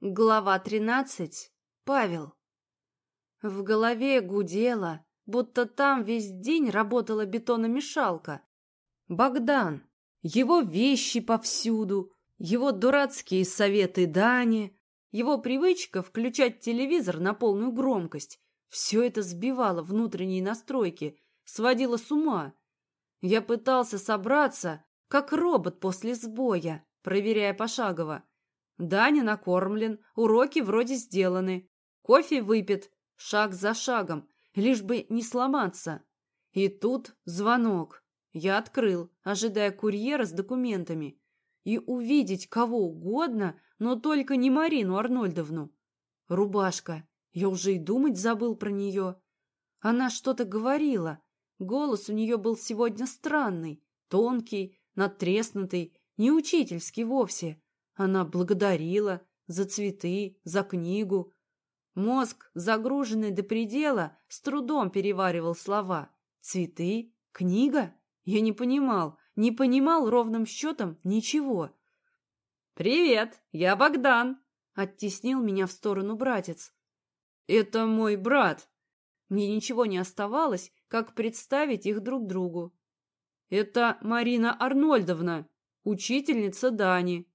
Глава тринадцать. Павел. В голове гудело, будто там весь день работала бетономешалка. Богдан, его вещи повсюду, его дурацкие советы Дани, его привычка включать телевизор на полную громкость. Все это сбивало внутренние настройки, сводило с ума. Я пытался собраться, как робот после сбоя, проверяя пошагово. Даня накормлен, уроки вроде сделаны. Кофе выпит, шаг за шагом, лишь бы не сломаться. И тут звонок. Я открыл, ожидая курьера с документами. И увидеть кого угодно, но только не Марину Арнольдовну. Рубашка. Я уже и думать забыл про нее. Она что-то говорила. Голос у нее был сегодня странный, тонкий, надтреснутый, не учительский вовсе. Она благодарила за цветы, за книгу. Мозг, загруженный до предела, с трудом переваривал слова. Цветы? Книга? Я не понимал, не понимал ровным счетом ничего. «Привет, я Богдан!» — оттеснил меня в сторону братец. «Это мой брат!» Мне ничего не оставалось, как представить их друг другу. «Это Марина Арнольдовна, учительница Дани.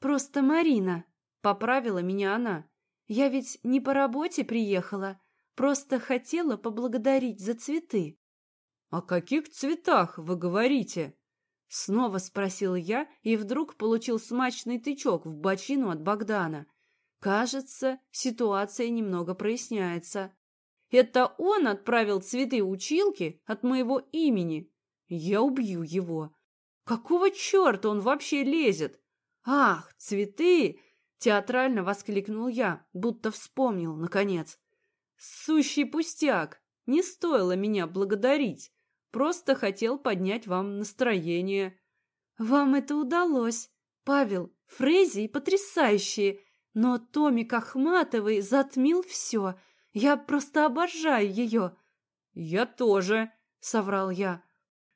«Просто Марина», — поправила меня она. «Я ведь не по работе приехала, просто хотела поблагодарить за цветы». «О каких цветах вы говорите?» Снова спросил я и вдруг получил смачный тычок в бочину от Богдана. Кажется, ситуация немного проясняется. Это он отправил цветы училке от моего имени. Я убью его. Какого черта он вообще лезет? «Ах, цветы!» — театрально воскликнул я, будто вспомнил, наконец. «Сущий пустяк! Не стоило меня благодарить. Просто хотел поднять вам настроение». «Вам это удалось. Павел, фрезии потрясающие, но Томик Ахматовый затмил все. Я просто обожаю ее». «Я тоже», — соврал я.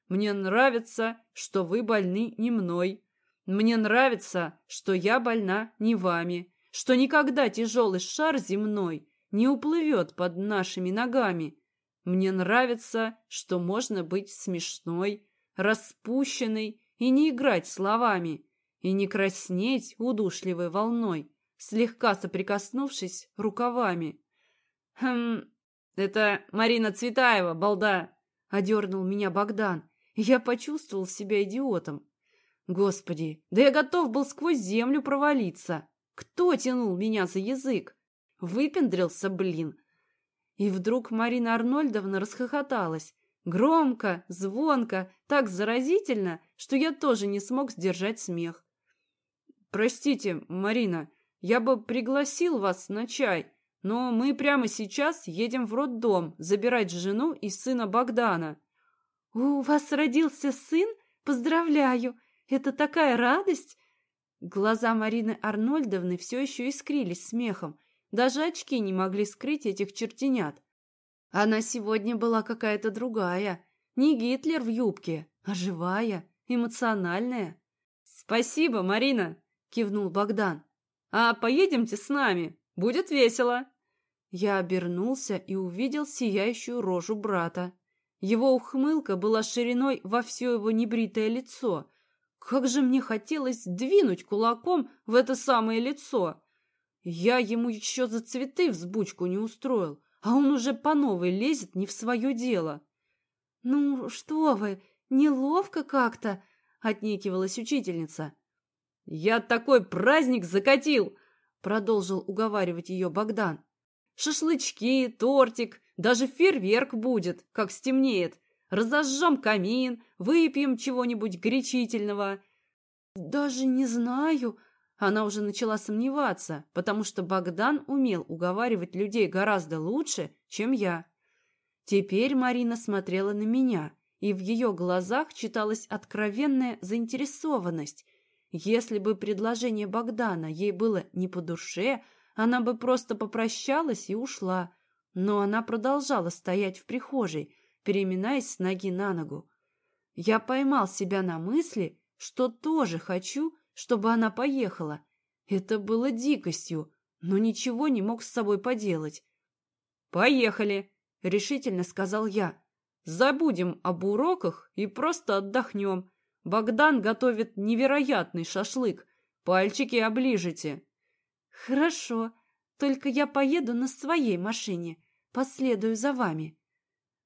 «Мне нравится, что вы больны не мной, мне нравится, что я больна не вами, что никогда тяжелый шар земной не уплывет под нашими ногами. Мне нравится, что можно быть смешной, распущенной и не играть словами, и не краснеть удушливой волной, слегка соприкоснувшись рукавами. «Хм, это Марина Цветаева, балда!» — одернул меня Богдан, я почувствовал себя идиотом. Господи, да я готов был сквозь землю провалиться. Кто тянул меня за язык? Выпендрился, блин. И вдруг Марина Арнольдовна расхохоталась. Громко, звонко, так заразительно, что я тоже не смог сдержать смех. «Простите, Марина, я бы пригласил вас на чай, но мы прямо сейчас едем в роддом забирать жену и сына Богдана». «У вас родился сын? Поздравляю! Это такая радость!» Глаза Марины Арнольдовны все еще искрились смехом. Даже очки не могли скрыть этих чертенят. Она сегодня была какая-то другая. Не Гитлер в юбке, а живая, эмоциональная. «Спасибо, Марина!» — кивнул Богдан. «А поедемте с нами, будет весело!» Я обернулся и увидел сияющую рожу брата. Его ухмылка была шириной во все его небритое лицо — как же мне хотелось двинуть кулаком в это самое лицо. Я ему еще за цветы взбучку не устроил, а он уже по новой лезет не в свое дело. «Ну, что вы, неловко как-то», — отнекивалась учительница. «Я такой праздник закатил!» — продолжил уговаривать ее Богдан. «Шашлычки, тортик, даже фейерверк будет, как стемнеет разожжем камин, выпьем чего-нибудь горячительного. Даже не знаю. Она уже начала сомневаться, потому что Богдан умел уговаривать людей гораздо лучше, чем я. Теперь Марина смотрела на меня, и в ее глазах читалась откровенная заинтересованность. Если бы предложение Богдана ей было не по душе, она бы просто попрощалась и ушла. Но она продолжала стоять в прихожей, переминаясь с ноги на ногу. Я поймал себя на мысли, что тоже хочу, чтобы она поехала. Это было дикостью, но ничего не мог с собой поделать. «Поехали!» — решительно сказал я. «Забудем об уроках и просто отдохнем. Богдан готовит невероятный шашлык. Пальчики оближите». «Хорошо, только я поеду на своей машине. Последую за вами».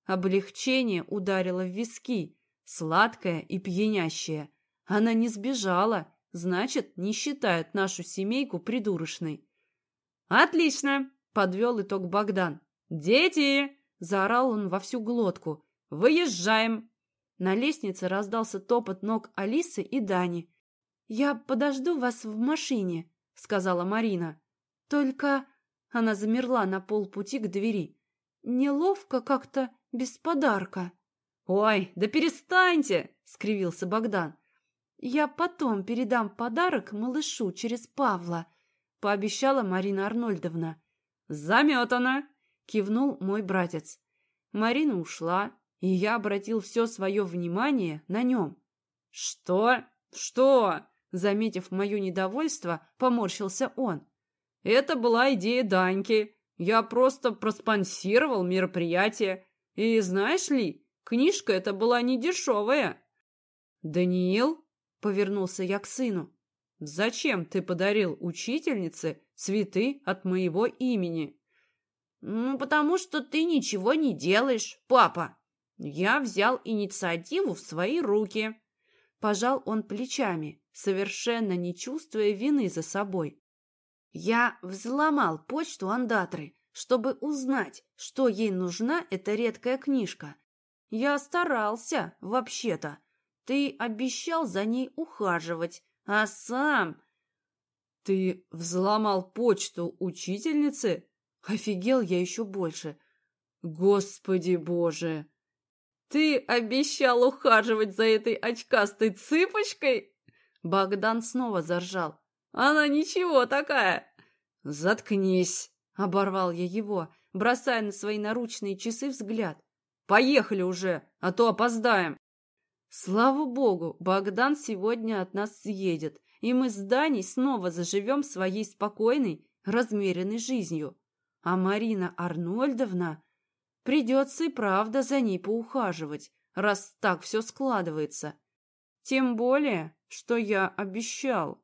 Облегчение ударило в виски, сладкое и пьянящее. Она не сбежала, значит, не считает нашу семейку придурочной. «Отлично!» — подвел итог Богдан. «Дети!» — заорал он во всю глотку. «Выезжаем!» На лестнице раздался топот ног Алисы и Дани. «Я подожду вас в машине», — сказала Марина. «Только...» — она замерла на полпути к двери. «Неловко как-то без подарка». «Ой, да перестаньте!» — скривился Богдан. «Я потом передам подарок малышу через Павла», — пообещала Марина Арнольдовна. «Заметано!» — кивнул мой братец. Марина ушла, и я обратил все свое внимание на нем. «Что? Что?» Заметив мое недовольство, поморщился он. «Это была идея Даньки. Я просто проспонсировал мероприятие. И знаешь ли, книжка эта была не дешевая». «Даниил?» — повернулся я к сыну. «Зачем ты подарил учительнице цветы от моего имени?» «Ну, потому что ты ничего не делаешь, папа. Я взял инициативу в свои руки». Пожал он плечами, совершенно не чувствуя вины за собой. Я взломал почту Андатры, чтобы узнать, что ей нужна эта редкая книжка. Я старался, вообще-то. Ты обещал за ней ухаживать, а сам... Ты взломал почту учительницы? Офигел я еще больше. Господи боже! Ты обещал ухаживать за этой очкастой цыпочкой? Богдан снова заржал. Она ничего такая. Заткнись, оборвал я его, бросая на свои наручные часы взгляд. Поехали уже, а то опоздаем. Слава богу, Богдан сегодня от нас съедет, и мы с Даней снова заживем своей спокойной, размеренной жизнью. А Марина Арнольдовна... Придется и правда за ней поухаживать, раз так все складывается. Тем более, что я обещал.